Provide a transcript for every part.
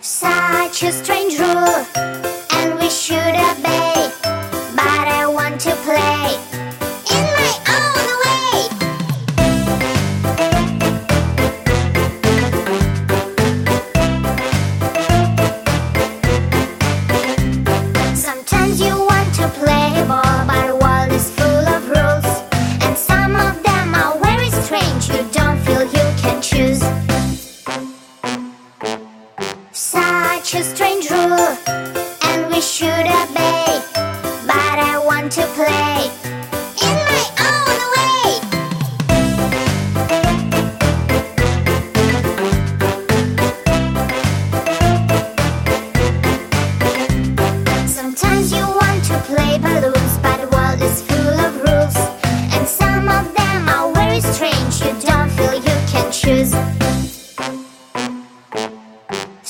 such a strange rule. such a strange rule, and we should obey. But I want to play.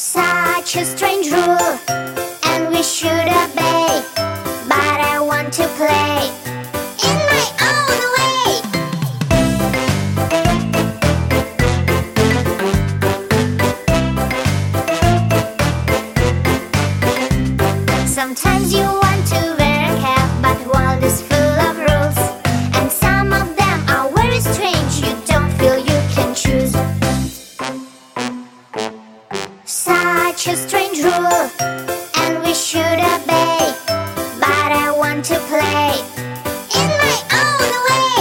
Such a strange rule, and we should obey. But I want to play in my own way. Sometimes such a strange rule, and we should obey. But I want to play in my own way.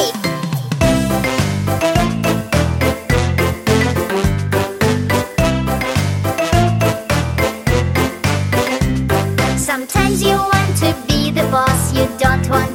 Sometimes you want to be the boss, you don't want.